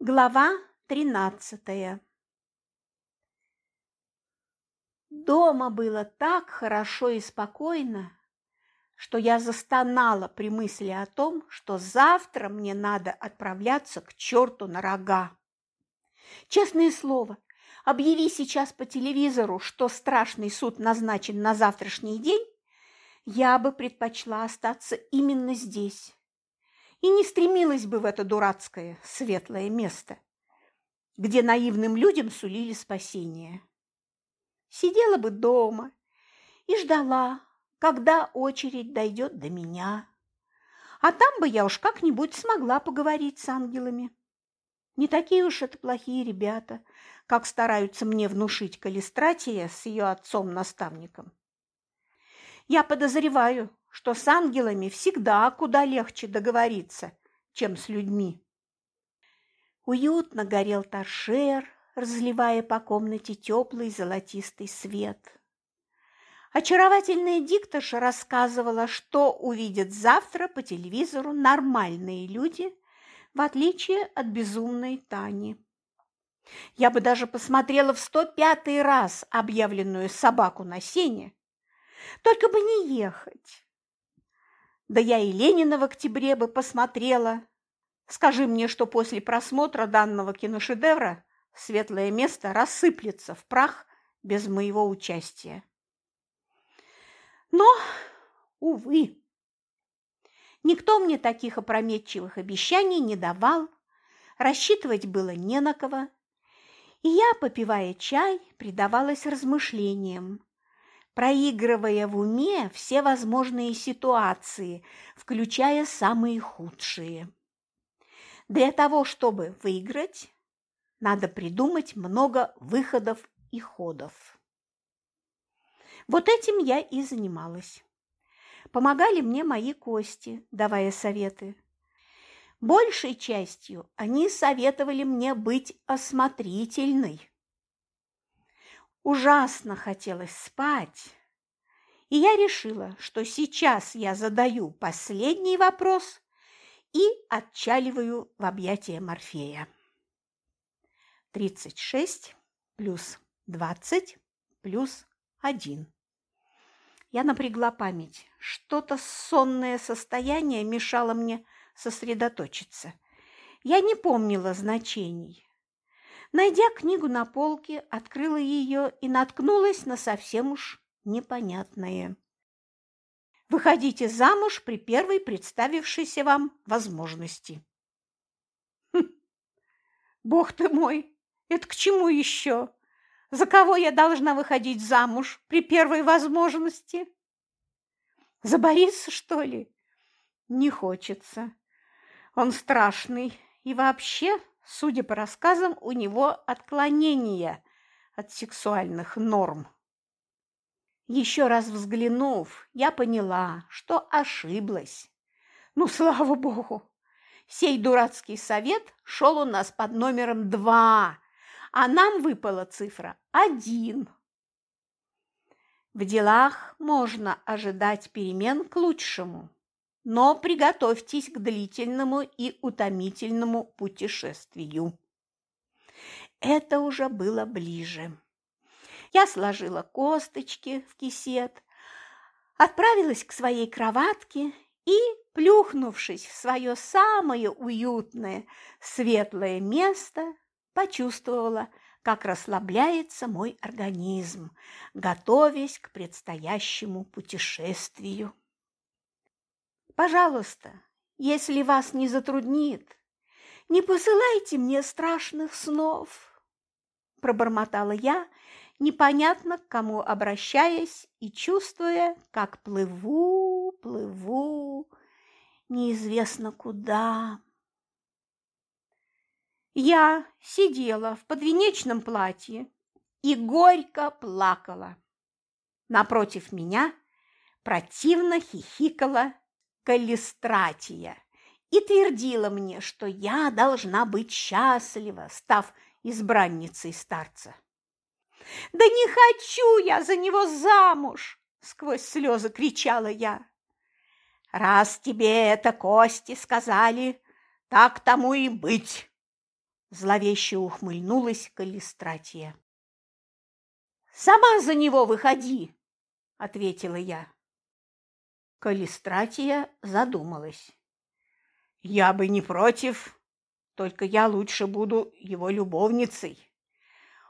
Глава тринадцатая Дома было так хорошо и спокойно, что я застонала при мысли о том, что завтра мне надо отправляться к черту на рога. Честное слово, объяви сейчас по телевизору, что страшный суд назначен на завтрашний день, я бы предпочла остаться именно здесь и не стремилась бы в это дурацкое светлое место, где наивным людям сулили спасение. Сидела бы дома и ждала, когда очередь дойдет до меня. А там бы я уж как-нибудь смогла поговорить с ангелами. Не такие уж это плохие ребята, как стараются мне внушить Калистратия с ее отцом-наставником. Я подозреваю, что с ангелами всегда куда легче договориться, чем с людьми. Уютно горел торшер, разливая по комнате теплый золотистый свет. Очаровательная дикторша рассказывала, что увидят завтра по телевизору нормальные люди, в отличие от безумной Тани. Я бы даже посмотрела в сто пятый раз объявленную собаку на сене, только бы не ехать. Да я и Ленина в октябре бы посмотрела. Скажи мне, что после просмотра данного киношедевра светлое место рассыплется в прах без моего участия. Но, увы, никто мне таких опрометчивых обещаний не давал, рассчитывать было не на кого, и я, попивая чай, предавалась размышлениям, проигрывая в уме все возможные ситуации, включая самые худшие. Для того, чтобы выиграть, надо придумать много выходов и ходов. Вот этим я и занималась. Помогали мне мои кости, давая советы. Большей частью они советовали мне быть осмотрительной. Ужасно хотелось спать, и я решила, что сейчас я задаю последний вопрос и отчаливаю в объятия Морфея. 36 плюс 20 плюс 1. Я напрягла память. Что-то сонное состояние мешало мне сосредоточиться. Я не помнила значений. Найдя книгу на полке, открыла ее и наткнулась на совсем уж непонятное. Выходите замуж при первой представившейся вам возможности. Хм. Бог ты мой, это к чему еще? За кого я должна выходить замуж при первой возможности? За Бориса, что ли? Не хочется. Он страшный и вообще Судя по рассказам, у него отклонение от сексуальных норм. Еще раз взглянув, я поняла, что ошиблась. Ну, слава богу! Сей дурацкий совет шел у нас под номером два, а нам выпала цифра один. В делах можно ожидать перемен к лучшему но приготовьтесь к длительному и утомительному путешествию. Это уже было ближе. Я сложила косточки в кисет, отправилась к своей кроватке и, плюхнувшись в свое самое уютное светлое место, почувствовала, как расслабляется мой организм, готовясь к предстоящему путешествию. Пожалуйста, если вас не затруднит, не посылайте мне страшных снов, пробормотала я, непонятно к кому обращаясь и чувствуя, как плыву, плыву, неизвестно куда. Я сидела в подвенечном платье и горько плакала. Напротив меня противно хихикала Каллистратия и твердила мне, что я должна быть счастлива, став избранницей старца. «Да не хочу я за него замуж!» – сквозь слезы кричала я. «Раз тебе это кости сказали, так тому и быть!» Зловеще ухмыльнулась Калистратия. «Сама за него выходи!» – ответила я. Калистратия задумалась. «Я бы не против, только я лучше буду его любовницей.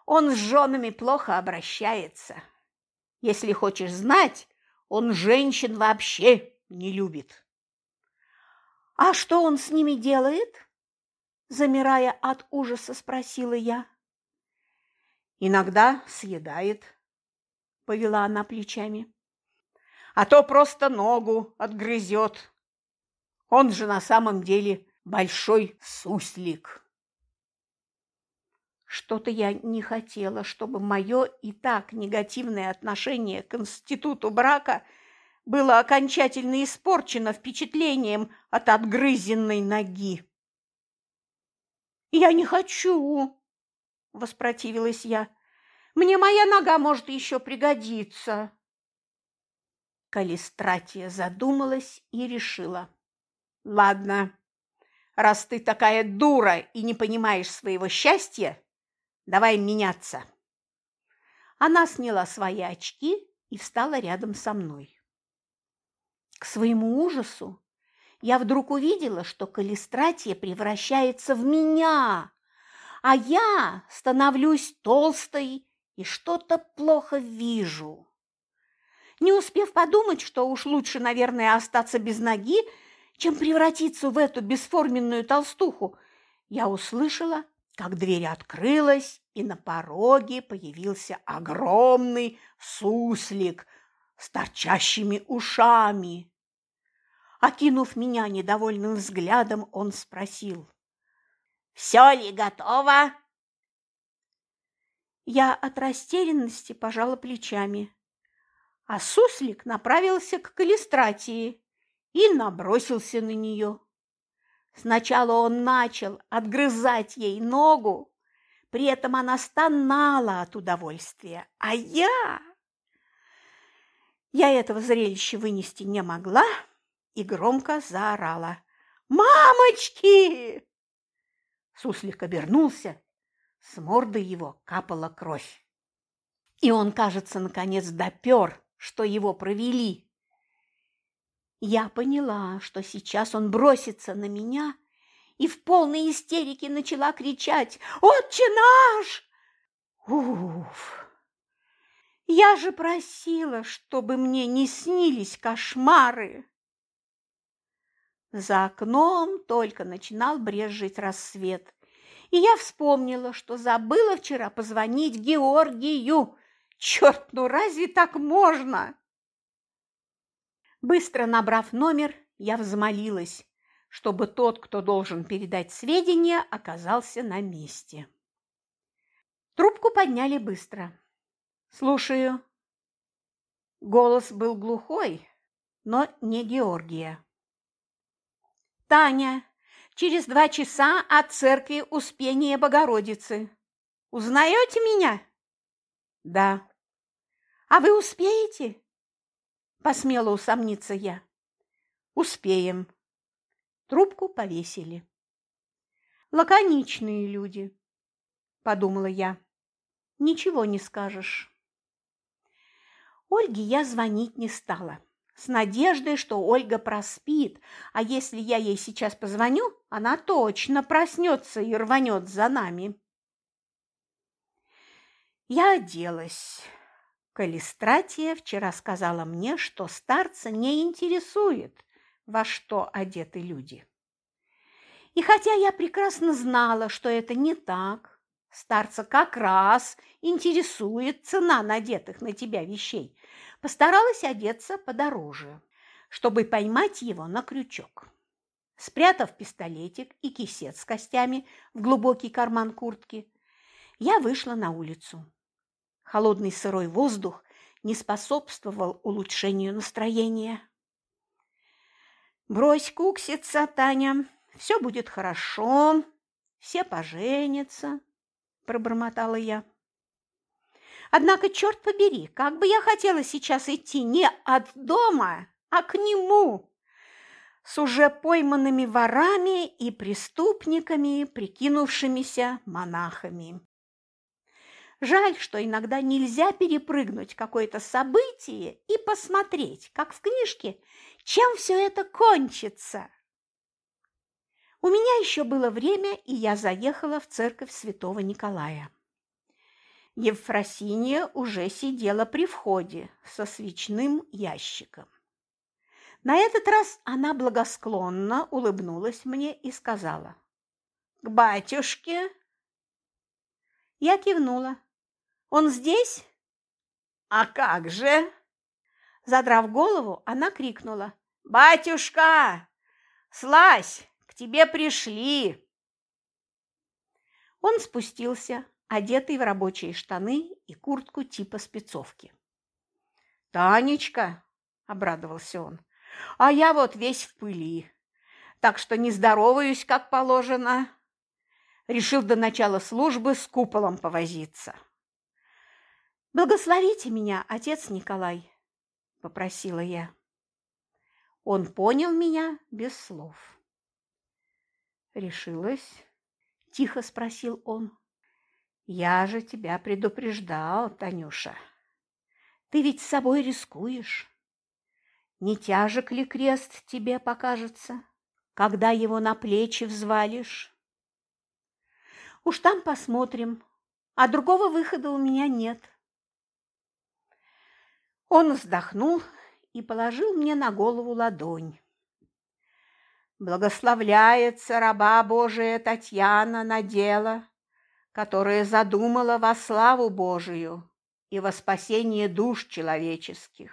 Он с женами плохо обращается. Если хочешь знать, он женщин вообще не любит». «А что он с ними делает?» Замирая от ужаса, спросила я. «Иногда съедает», – повела она плечами. «А то просто ногу отгрызет. Он же на самом деле большой суслик». Что-то я не хотела, чтобы мое и так негативное отношение к институту брака – было окончательно испорчено впечатлением от отгрызенной ноги. «Я не хочу!» – воспротивилась я. «Мне моя нога может еще пригодиться!» Калистратия задумалась и решила. «Ладно, раз ты такая дура и не понимаешь своего счастья, давай меняться!» Она сняла свои очки и встала рядом со мной. К своему ужасу я вдруг увидела, что Калистратия превращается в меня, а я становлюсь толстой и что-то плохо вижу. Не успев подумать, что уж лучше, наверное, остаться без ноги, чем превратиться в эту бесформенную толстуху, я услышала, как дверь открылась, и на пороге появился огромный суслик – с торчащими ушами. Окинув меня недовольным взглядом, он спросил. «Все ли готово?» Я от растерянности пожала плечами, а суслик направился к калистратии и набросился на нее. Сначала он начал отгрызать ей ногу, при этом она стонала от удовольствия, а я я этого зрелища вынести не могла и громко заорала. «Мамочки!» Суслик обернулся, с морды его капала кровь. И он, кажется, наконец допер, что его провели. Я поняла, что сейчас он бросится на меня, и в полной истерике начала кричать «Отче наш!» Уф! Я же просила, чтобы мне не снились кошмары. За окном только начинал брезжить рассвет, и я вспомнила, что забыла вчера позвонить Георгию. Черт, ну разве так можно? Быстро набрав номер, я взмолилась, чтобы тот, кто должен передать сведения, оказался на месте. Трубку подняли быстро. «Слушаю». Голос был глухой, но не Георгия. «Таня, через два часа от церкви Успения Богородицы. Узнаете меня?» «Да». «А вы успеете?» Посмела усомниться я. «Успеем». Трубку повесили. «Лаконичные люди», – подумала я. «Ничего не скажешь». Ольге я звонить не стала, с надеждой, что Ольга проспит, а если я ей сейчас позвоню, она точно проснется и рванет за нами. Я оделась. Калистратия вчера сказала мне, что старца не интересует, во что одеты люди. И хотя я прекрасно знала, что это не так, Старца как раз интересует цена надетых на тебя вещей. Постаралась одеться подороже, чтобы поймать его на крючок. Спрятав пистолетик и кисет с костями в глубокий карман куртки, я вышла на улицу. Холодный сырой воздух не способствовал улучшению настроения. «Брось кукситься, Таня, все будет хорошо, все поженятся», пробормотала я. Однако, черт побери, как бы я хотела сейчас идти не от дома, а к нему. с уже пойманными ворами и преступниками, прикинувшимися монахами. Жаль, что иногда нельзя перепрыгнуть какое-то событие и посмотреть, как в книжке, чем все это кончится. У меня еще было время, и я заехала в церковь святого Николая. Евфросинья уже сидела при входе со свечным ящиком. На этот раз она благосклонно улыбнулась мне и сказала «К батюшке!» Я кивнула. Он здесь? А как же? Задрав голову, она крикнула. Батюшка, слазь, к тебе пришли. Он спустился, одетый в рабочие штаны и куртку типа спецовки. «Танечка!» – обрадовался он. «А я вот весь в пыли, так что не здороваюсь, как положено. Решил до начала службы с куполом повозиться». «Благословите меня, отец Николай», – попросила я. Он понял меня без слов. «Решилась?» – тихо спросил он. «Я же тебя предупреждал, Танюша. Ты ведь с собой рискуешь. Не тяжек ли крест тебе покажется, когда его на плечи взвалишь?» «Уж там посмотрим, а другого выхода у меня нет». Он вздохнул и положил мне на голову ладонь. Благословляется раба Божия Татьяна на дело, которое задумала во славу Божию и во спасение душ человеческих.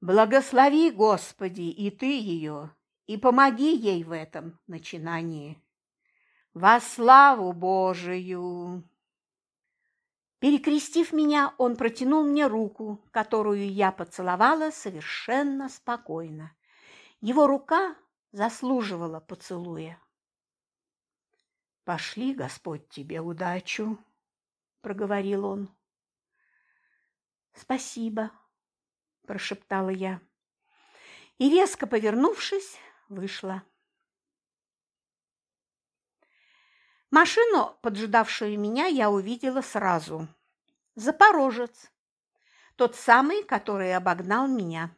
Благослови, Господи, и Ты ее, и помоги ей в этом начинании. Во славу Божию! Перекрестив меня, он протянул мне руку, которую я поцеловала совершенно спокойно. Его рука заслуживала поцелуя. «Пошли, Господь, тебе удачу!» – проговорил он. «Спасибо», – прошептала я. И, резко повернувшись, вышла. Машину, поджидавшую меня, я увидела сразу. Запорожец. Тот самый, который обогнал меня.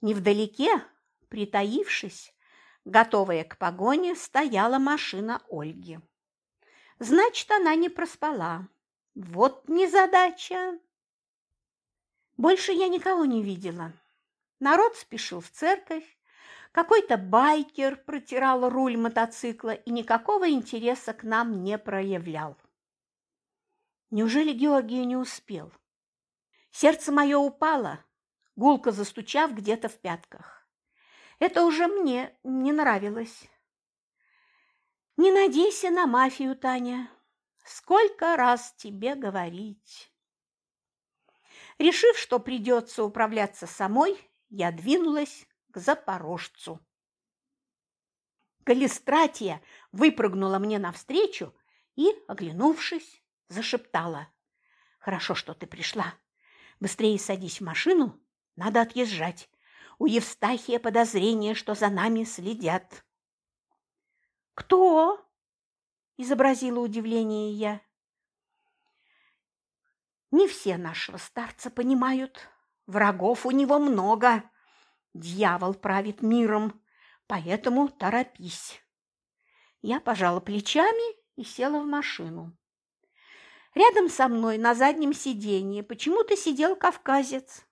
Невдалеке, притаившись, готовая к погоне, стояла машина Ольги. Значит, она не проспала. Вот незадача. Больше я никого не видела. Народ спешил в церковь, какой-то байкер протирал руль мотоцикла и никакого интереса к нам не проявлял. Неужели Георгий не успел? Сердце мое упало, гулко застучав где-то в пятках. Это уже мне не нравилось. Не надейся на мафию, Таня. Сколько раз тебе говорить? Решив, что придется управляться самой, я двинулась к запорожцу. Калистратия выпрыгнула мне навстречу и, оглянувшись, зашептала. «Хорошо, что ты пришла. Быстрее садись в машину, надо отъезжать. У Евстахия подозрение, что за нами следят». «Кто?» – изобразила удивление я. «Не все нашего старца понимают. Врагов у него много. Дьявол правит миром, поэтому торопись. Я пожала плечами и села в машину. Рядом со мной на заднем сиденье почему-то сидел кавказец.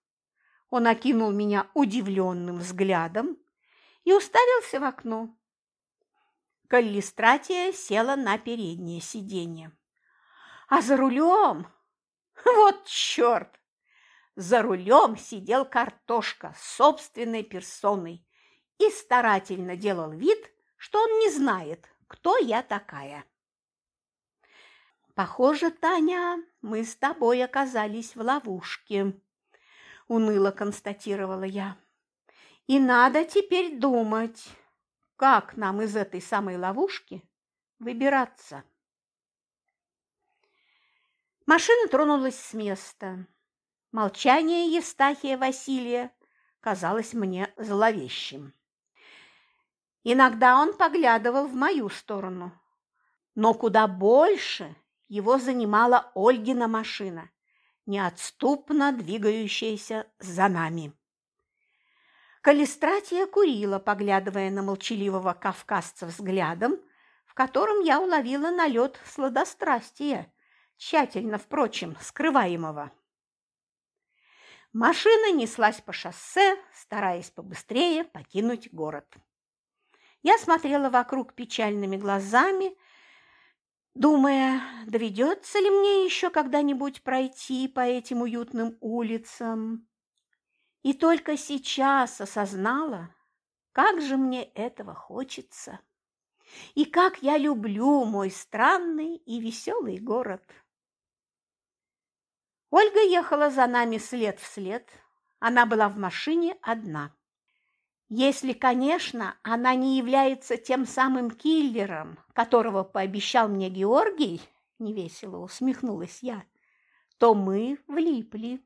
Он окинул меня удивленным взглядом и уставился в окно. Каллистратия села на переднее сиденье. А за рулем... Вот черт! За рулем сидел картошка собственной персоной и старательно делал вид, что он не знает, кто я такая. «Похоже, Таня, мы с тобой оказались в ловушке», – уныло констатировала я. «И надо теперь думать, как нам из этой самой ловушки выбираться». Машина тронулась с места. Молчание Евстахия Василия, казалось мне зловещим. Иногда он поглядывал в мою сторону, но куда больше его занимала Ольгина машина, неотступно двигающаяся за нами. Калистратия курила, поглядывая на молчаливого кавказца взглядом, в котором я уловила налет сладострастия, тщательно, впрочем, скрываемого. Машина неслась по шоссе, стараясь побыстрее покинуть город. Я смотрела вокруг печальными глазами, думая, доведется ли мне еще когда-нибудь пройти по этим уютным улицам. И только сейчас осознала, как же мне этого хочется. И как я люблю мой странный и веселый город. Ольга ехала за нами след в след. Она была в машине одна. Если, конечно, она не является тем самым киллером, которого пообещал мне Георгий, невесело усмехнулась я, то мы влипли.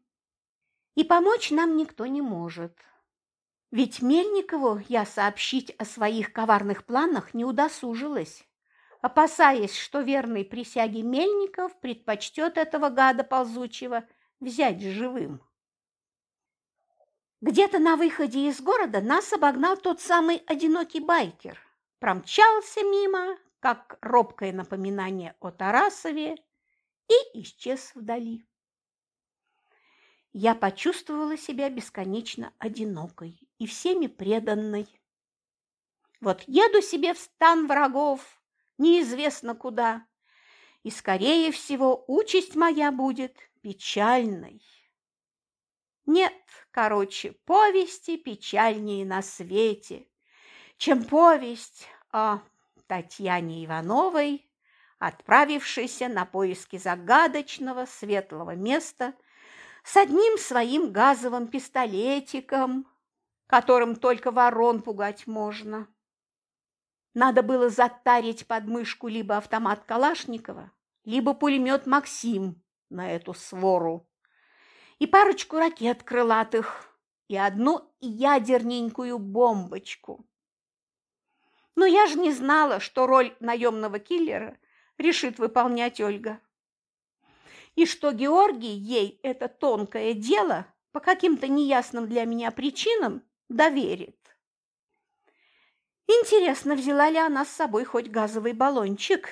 И помочь нам никто не может. Ведь Мельникову я сообщить о своих коварных планах не удосужилась, опасаясь, что верный присяге Мельников предпочтет этого гада ползучего взять живым. Где-то на выходе из города нас обогнал тот самый одинокий байкер. Промчался мимо, как робкое напоминание о Тарасове, и исчез вдали. Я почувствовала себя бесконечно одинокой и всеми преданной. Вот еду себе в стан врагов, неизвестно куда, и, скорее всего, участь моя будет печальной. Нет, короче, повести печальнее на свете, чем повесть о Татьяне Ивановой, отправившейся на поиски загадочного светлого места с одним своим газовым пистолетиком, которым только ворон пугать можно. Надо было затарить под мышку либо автомат Калашникова, либо пулемет «Максим» на эту свору и парочку ракет крылатых, и одну ядерненькую бомбочку. Но я же не знала, что роль наемного киллера решит выполнять Ольга. И что Георгий ей это тонкое дело по каким-то неясным для меня причинам доверит. Интересно, взяла ли она с собой хоть газовый баллончик?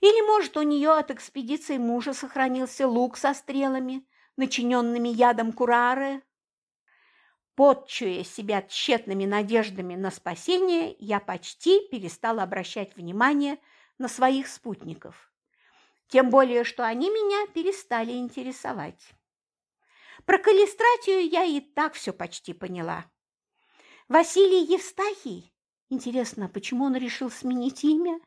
Или, может, у нее от экспедиции мужа сохранился лук со стрелами, начиненными ядом курары? Подчуя себя тщетными надеждами на спасение, я почти перестала обращать внимание на своих спутников. Тем более, что они меня перестали интересовать. Про калистратию я и так все почти поняла. Василий Евстахий? Интересно, почему он решил сменить имя?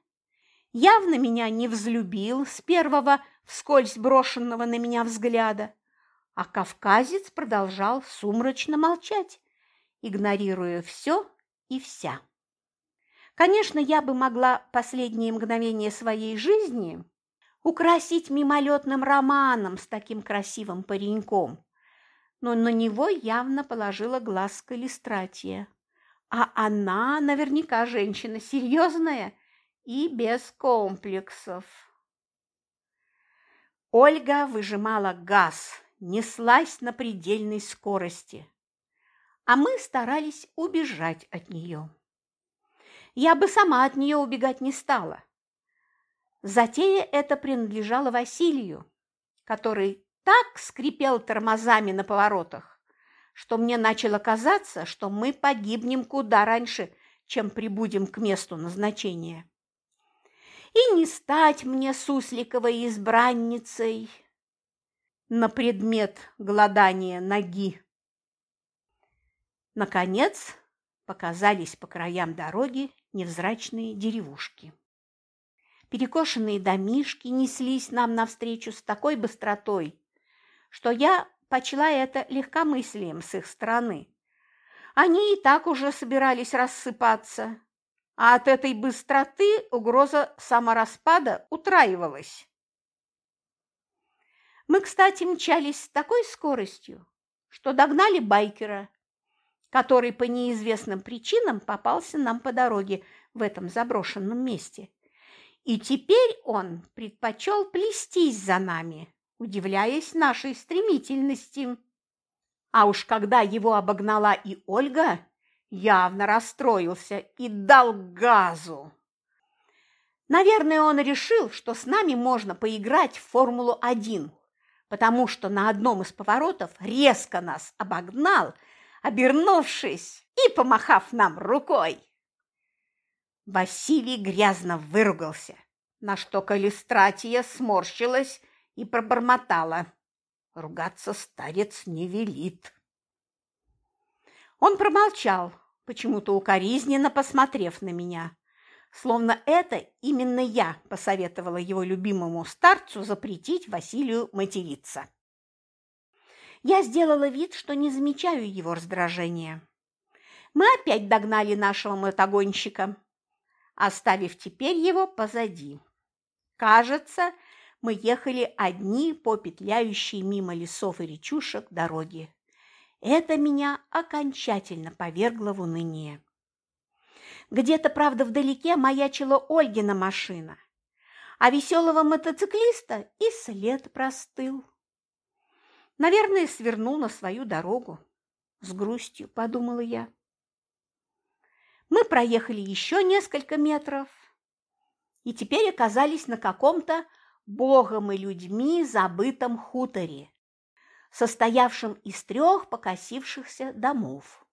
явно меня не взлюбил с первого вскользь брошенного на меня взгляда, а кавказец продолжал сумрачно молчать, игнорируя все и вся. Конечно, я бы могла последние мгновения своей жизни украсить мимолетным романом с таким красивым пареньком, но на него явно положила глаз Калистратия. А она наверняка женщина серьезная и без комплексов. Ольга выжимала газ, неслась на предельной скорости, а мы старались убежать от нее. Я бы сама от нее убегать не стала. Затея эта принадлежала Василию, который так скрипел тормозами на поворотах, что мне начало казаться, что мы погибнем куда раньше, чем прибудем к месту назначения и не стать мне сусликовой избранницей на предмет гладания ноги. Наконец показались по краям дороги невзрачные деревушки. Перекошенные домишки неслись нам навстречу с такой быстротой, что я почла это легкомыслием с их стороны. Они и так уже собирались рассыпаться, а от этой быстроты угроза самораспада утраивалась. Мы, кстати, мчались с такой скоростью, что догнали байкера, который по неизвестным причинам попался нам по дороге в этом заброшенном месте. И теперь он предпочел плестись за нами, удивляясь нашей стремительности. А уж когда его обогнала и Ольга, явно расстроился и дал газу. Наверное, он решил, что с нами можно поиграть в Формулу-1, потому что на одном из поворотов резко нас обогнал, обернувшись и помахав нам рукой. Василий грязно выругался, на что Калистратия сморщилась и пробормотала. Ругаться старец не велит. Он промолчал, почему-то укоризненно посмотрев на меня, словно это именно я посоветовала его любимому старцу запретить Василию материться. Я сделала вид, что не замечаю его раздражения. Мы опять догнали нашего мотогонщика, оставив теперь его позади. Кажется, мы ехали одни по петляющей мимо лесов и речушек дороге. Это меня окончательно повергло в уныние. Где-то, правда, вдалеке маячила Ольгина машина, а веселого мотоциклиста и след простыл. Наверное, свернул на свою дорогу. С грустью подумала я. Мы проехали еще несколько метров и теперь оказались на каком-то богом и людьми забытом хуторе, состоявшем из трех покосившихся домов.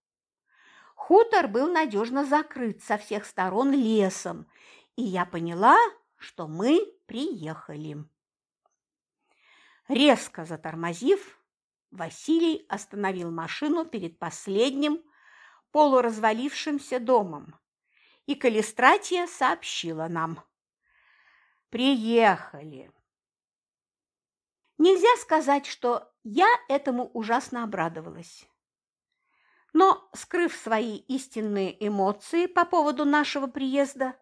Хутор был надежно закрыт со всех сторон лесом, и я поняла, что мы приехали. Резко затормозив, Василий остановил машину перед последним полуразвалившимся домом, и Калистратия сообщила нам. «Приехали!» Нельзя сказать, что я этому ужасно обрадовалась. Но, скрыв свои истинные эмоции по поводу нашего приезда,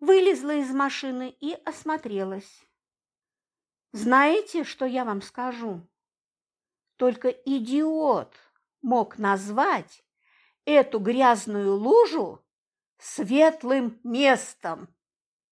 вылезла из машины и осмотрелась. Знаете, что я вам скажу? Только идиот мог назвать эту грязную лужу светлым местом.